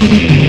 Yeah.